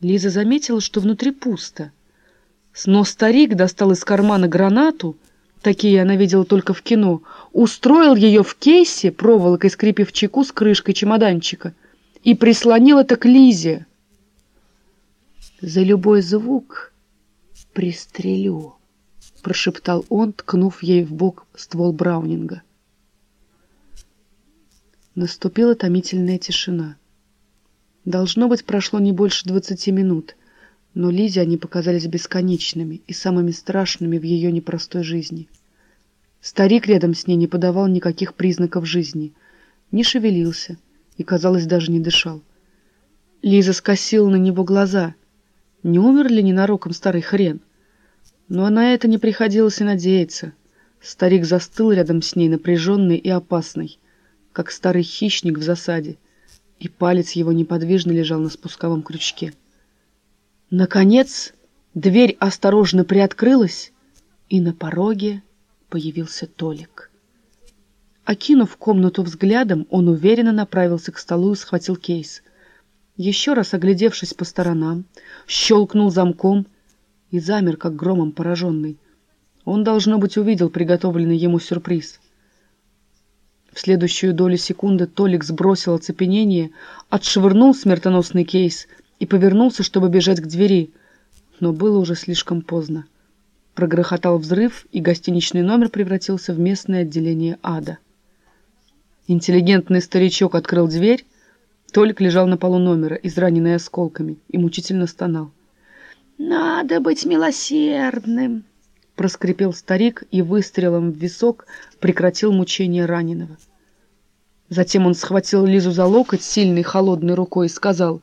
Лиза заметила, что внутри пусто. Но старик достал из кармана гранату, такие она видела только в кино, устроил ее в кейсе, проволокой скрепив чеку с крышкой чемоданчика, и прислонил это к Лизе. «За любой звук пристрелю», — прошептал он, ткнув ей в бок ствол Браунинга. Наступила томительная тишина. Должно быть, прошло не больше двадцати минут, но Лизе они показались бесконечными и самыми страшными в ее непростой жизни. Старик рядом с ней не подавал никаких признаков жизни, не шевелился и, казалось, даже не дышал. Лиза скосила на него глаза. Не умер ли ненароком старый хрен? Но на это не приходилось и надеяться. Старик застыл рядом с ней, напряженный и опасный как старый хищник в засаде, и палец его неподвижно лежал на спусковом крючке. Наконец, дверь осторожно приоткрылась, и на пороге появился Толик. Окинув комнату взглядом, он уверенно направился к столу и схватил кейс. Еще раз оглядевшись по сторонам, щелкнул замком и замер, как громом пораженный. Он, должно быть, увидел приготовленный ему сюрприз — в следующую долю секунды Толик сбросил оцепенение, отшвырнул смертоносный кейс и повернулся, чтобы бежать к двери. Но было уже слишком поздно. Прогрохотал взрыв, и гостиничный номер превратился в местное отделение ада. Интеллигентный старичок открыл дверь. Толик лежал на полу номера, израненный осколками, и мучительно стонал. «Надо быть милосердным!» Проскрипел старик и выстрелом в висок прекратил мучение раненого. Затем он схватил Лизу за локоть сильной холодной рукой и сказал,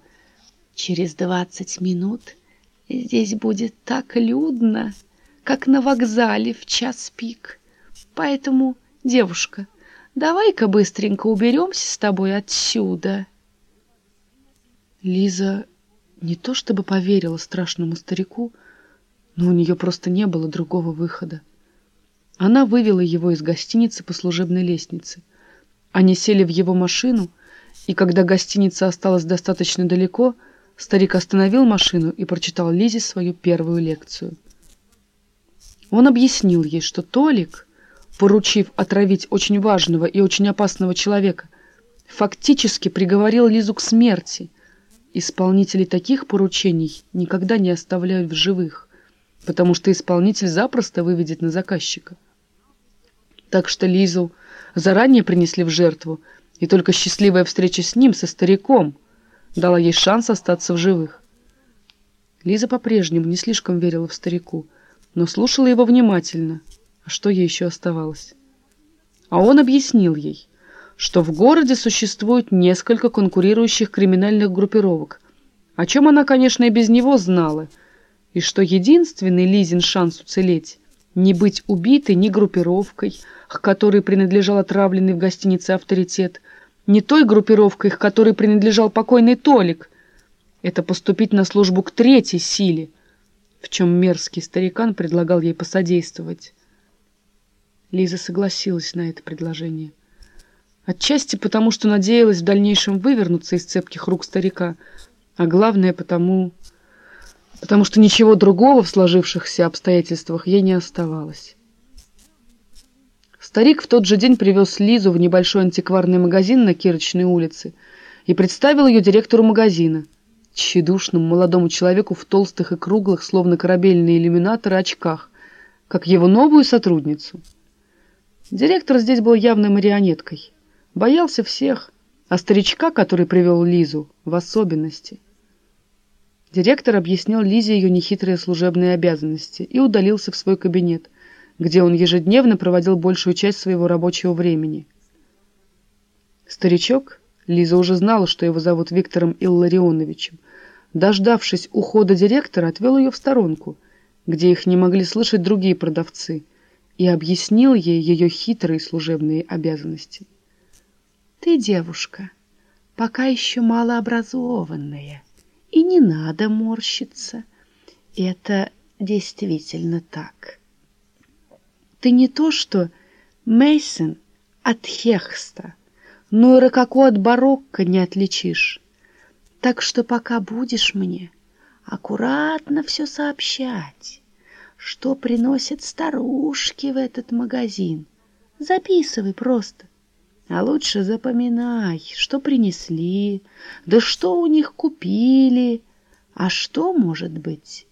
«Через двадцать минут здесь будет так людно, как на вокзале в час пик. Поэтому, девушка, давай-ка быстренько уберемся с тобой отсюда». Лиза не то чтобы поверила страшному старику, но у нее просто не было другого выхода. Она вывела его из гостиницы по служебной лестнице. Они сели в его машину, и когда гостиница осталась достаточно далеко, старик остановил машину и прочитал Лизе свою первую лекцию. Он объяснил ей, что Толик, поручив отравить очень важного и очень опасного человека, фактически приговорил Лизу к смерти. Исполнители таких поручений никогда не оставляют в живых потому что исполнитель запросто выведет на заказчика. Так что Лизу заранее принесли в жертву, и только счастливая встреча с ним, со стариком, дала ей шанс остаться в живых. Лиза по-прежнему не слишком верила в старику, но слушала его внимательно. А что ей еще оставалось? А он объяснил ей, что в городе существует несколько конкурирующих криминальных группировок, о чем она, конечно, и без него знала — и что единственный Лизин шанс уцелеть — не быть убитой ни группировкой, к которой принадлежал отравленный в гостинице авторитет, не той группировкой, к которой принадлежал покойный Толик. Это поступить на службу к третьей силе, в чем мерзкий старикан предлагал ей посодействовать. Лиза согласилась на это предложение. Отчасти потому, что надеялась в дальнейшем вывернуться из цепких рук старика, а главное потому, потому что ничего другого в сложившихся обстоятельствах ей не оставалось. Старик в тот же день привез Лизу в небольшой антикварный магазин на Кирочной улице и представил ее директору магазина, тщедушному молодому человеку в толстых и круглых, словно корабельные иллюминаторы, очках, как его новую сотрудницу. Директор здесь был явной марионеткой, боялся всех, а старичка, который привел Лизу, в особенности – Директор объяснил Лизе ее нехитрые служебные обязанности и удалился в свой кабинет, где он ежедневно проводил большую часть своего рабочего времени. Старичок, Лиза уже знала, что его зовут Виктором Илларионовичем, дождавшись ухода директора, отвел ее в сторонку, где их не могли слышать другие продавцы, и объяснил ей ее хитрые служебные обязанности. «Ты девушка, пока еще малообразованная» И не надо морщиться. Это действительно так. Ты не то что Мейсон от Хехста, но и Рококо от барокко не отличишь. Так что пока будешь мне аккуратно все сообщать, что приносят старушки в этот магазин. Записывай просто. А лучше запоминай, что принесли, да что у них купили, а что, может быть,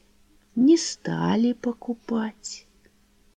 не стали покупать.